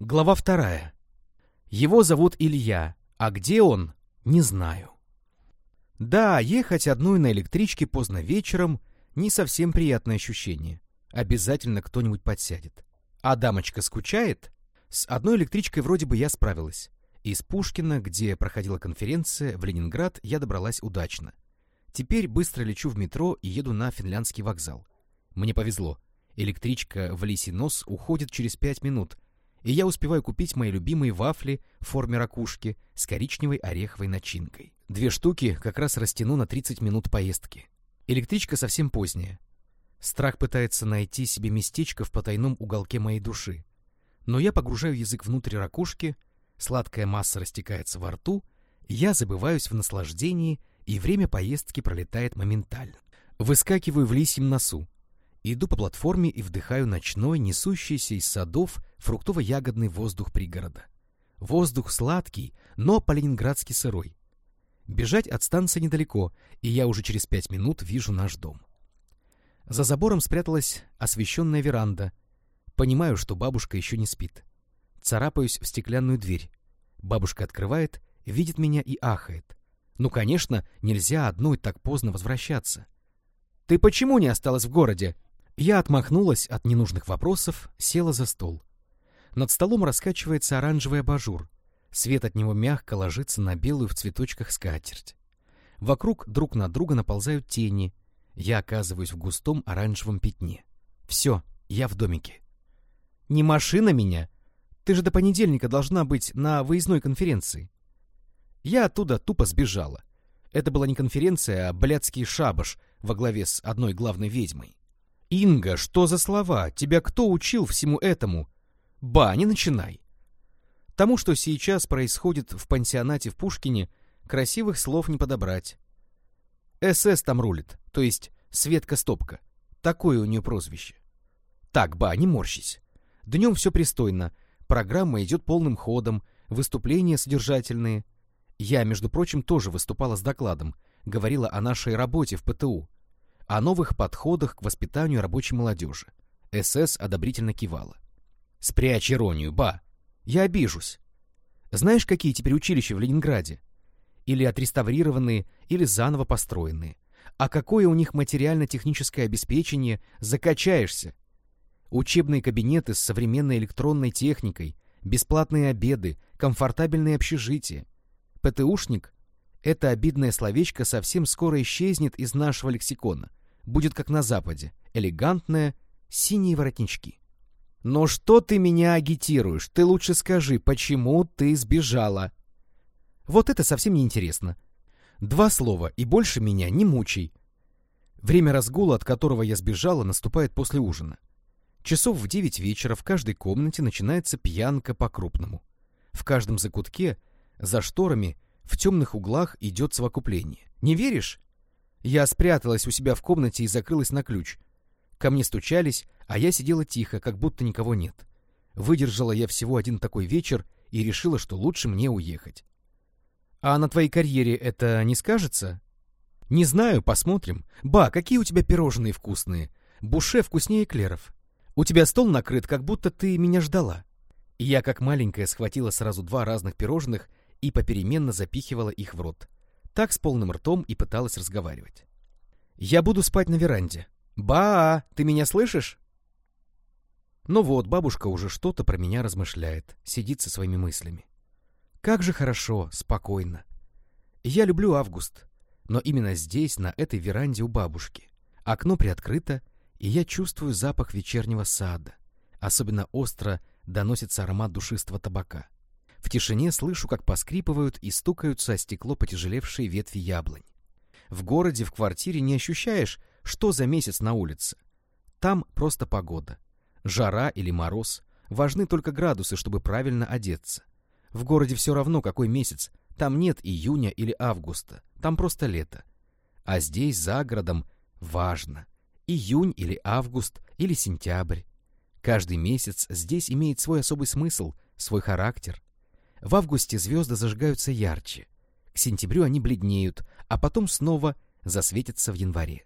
Глава вторая. Его зовут Илья, а где он, не знаю. Да, ехать одной на электричке поздно вечером — не совсем приятное ощущение. Обязательно кто-нибудь подсядет. А дамочка скучает? С одной электричкой вроде бы я справилась. Из Пушкина, где проходила конференция, в Ленинград я добралась удачно. Теперь быстро лечу в метро и еду на финляндский вокзал. Мне повезло. Электричка в Лисий нос уходит через пять минут, и я успеваю купить мои любимые вафли в форме ракушки с коричневой ореховой начинкой. Две штуки как раз растяну на 30 минут поездки. Электричка совсем поздняя. Страх пытается найти себе местечко в потайном уголке моей души. Но я погружаю язык внутрь ракушки, сладкая масса растекается во рту, я забываюсь в наслаждении, и время поездки пролетает моментально. Выскакиваю в лисьем носу. Иду по платформе и вдыхаю ночной, несущийся из садов фруктово-ягодный воздух пригорода. Воздух сладкий, но по-ленинградски сырой. Бежать от станции недалеко, и я уже через пять минут вижу наш дом. За забором спряталась освещенная веранда. Понимаю, что бабушка еще не спит. Царапаюсь в стеклянную дверь. Бабушка открывает, видит меня и ахает. Ну, конечно, нельзя одной так поздно возвращаться. «Ты почему не осталась в городе?» Я отмахнулась от ненужных вопросов, села за стол. Над столом раскачивается оранжевый абажур. Свет от него мягко ложится на белую в цветочках скатерть. Вокруг друг на друга наползают тени. Я оказываюсь в густом оранжевом пятне. Все, я в домике. «Не машина меня! Ты же до понедельника должна быть на выездной конференции». Я оттуда тупо сбежала. Это была не конференция, а блядский шабаш во главе с одной главной ведьмой. «Инга, что за слова? Тебя кто учил всему этому?» «Ба, не начинай!» Тому, что сейчас происходит в пансионате в Пушкине, красивых слов не подобрать. СС там рулит, то есть Светка Стопка. Такое у нее прозвище. Так, ба, не морщись. Днем все пристойно, программа идет полным ходом, выступления содержательные. Я, между прочим, тоже выступала с докладом, говорила о нашей работе в ПТУ, о новых подходах к воспитанию рабочей молодежи. СС одобрительно кивала. «Спрячь иронию, ба! Я обижусь. Знаешь, какие теперь училища в Ленинграде? Или отреставрированные, или заново построенные. А какое у них материально-техническое обеспечение, закачаешься. Учебные кабинеты с современной электронной техникой, бесплатные обеды, комфортабельные общежития. ПТУшник — это обидное словечко совсем скоро исчезнет из нашего лексикона. Будет как на Западе. Элегантное, синие воротнички. «Но что ты меня агитируешь? Ты лучше скажи, почему ты сбежала?» Вот это совсем не интересно. Два слова, и больше меня не мучай. Время разгула, от которого я сбежала, наступает после ужина. Часов в девять вечера в каждой комнате начинается пьянка по-крупному. В каждом закутке, за шторами, в темных углах идет совокупление. Не веришь? Я спряталась у себя в комнате и закрылась на ключ. Ко мне стучались, а я сидела тихо, как будто никого нет. Выдержала я всего один такой вечер и решила, что лучше мне уехать. А на твоей карьере это не скажется? Не знаю, посмотрим. Ба, какие у тебя пирожные вкусные. Буше вкуснее эклеров. У тебя стол накрыт, как будто ты меня ждала. Я, как маленькая, схватила сразу два разных пирожных и попеременно запихивала их в рот. Так с полным ртом и пыталась разговаривать. Я буду спать на веранде. Ба, ты меня слышишь? Ну вот, бабушка уже что-то про меня размышляет, сидит со своими мыслями. Как же хорошо, спокойно. Я люблю август, но именно здесь, на этой веранде у бабушки. Окно приоткрыто, и я чувствую запах вечернего сада. Особенно остро доносится аромат душистого табака. В тишине слышу, как поскрипывают и стукаются о стекло потяжелевшие ветви яблонь. В городе, в квартире не ощущаешь, что за месяц на улице. Там просто погода. Жара или мороз. Важны только градусы, чтобы правильно одеться. В городе все равно, какой месяц. Там нет июня или августа. Там просто лето. А здесь, за городом, важно. Июнь или август или сентябрь. Каждый месяц здесь имеет свой особый смысл, свой характер. В августе звезды зажигаются ярче. К сентябрю они бледнеют, а потом снова засветятся в январе.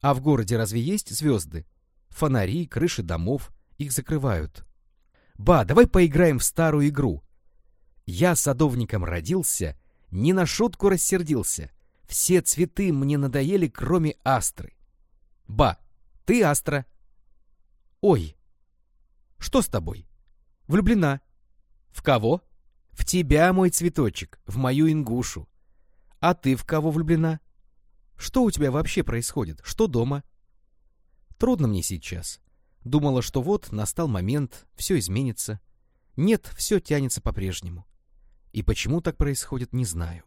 А в городе разве есть звезды? Фонари, крыши домов, их закрывают. Ба, давай поиграем в старую игру. Я садовником родился, не на шутку рассердился. Все цветы мне надоели, кроме астры. Ба, ты астра. Ой, что с тобой? Влюблена. В кого? В тебя, мой цветочек, в мою ингушу. А ты в кого влюблена? Что у тебя вообще происходит? Что дома? Трудно мне сейчас. Думала, что вот настал момент, все изменится. Нет, все тянется по-прежнему. И почему так происходит, не знаю.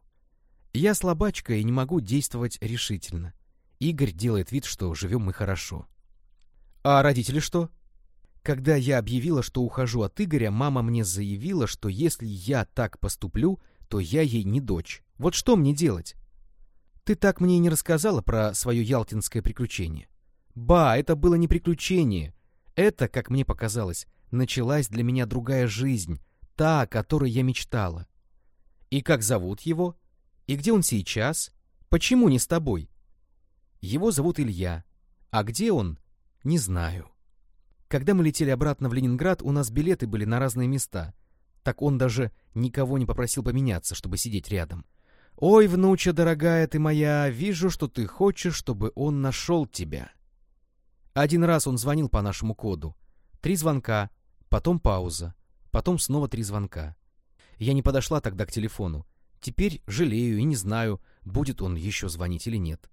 Я слабачка и не могу действовать решительно. Игорь делает вид, что живем мы хорошо. А родители что? Когда я объявила, что ухожу от Игоря, мама мне заявила, что если я так поступлю, то я ей не дочь. Вот что мне делать? Ты так мне и не рассказала про свое ялтинское приключение. Ба, это было не приключение. Это, как мне показалось, началась для меня другая жизнь, та, о которой я мечтала. И как зовут его? И где он сейчас? Почему не с тобой? Его зовут Илья. А где он? Не знаю. Когда мы летели обратно в Ленинград, у нас билеты были на разные места. Так он даже никого не попросил поменяться, чтобы сидеть рядом. «Ой, внуча дорогая ты моя, вижу, что ты хочешь, чтобы он нашел тебя». Один раз он звонил по нашему коду. Три звонка, потом пауза, потом снова три звонка. Я не подошла тогда к телефону. Теперь жалею и не знаю, будет он еще звонить или нет.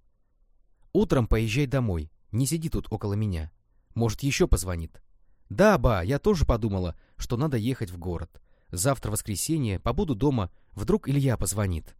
Утром поезжай домой, не сиди тут около меня. Может, еще позвонит. Да, ба, я тоже подумала, что надо ехать в город. Завтра воскресенье, побуду дома, вдруг Илья позвонит.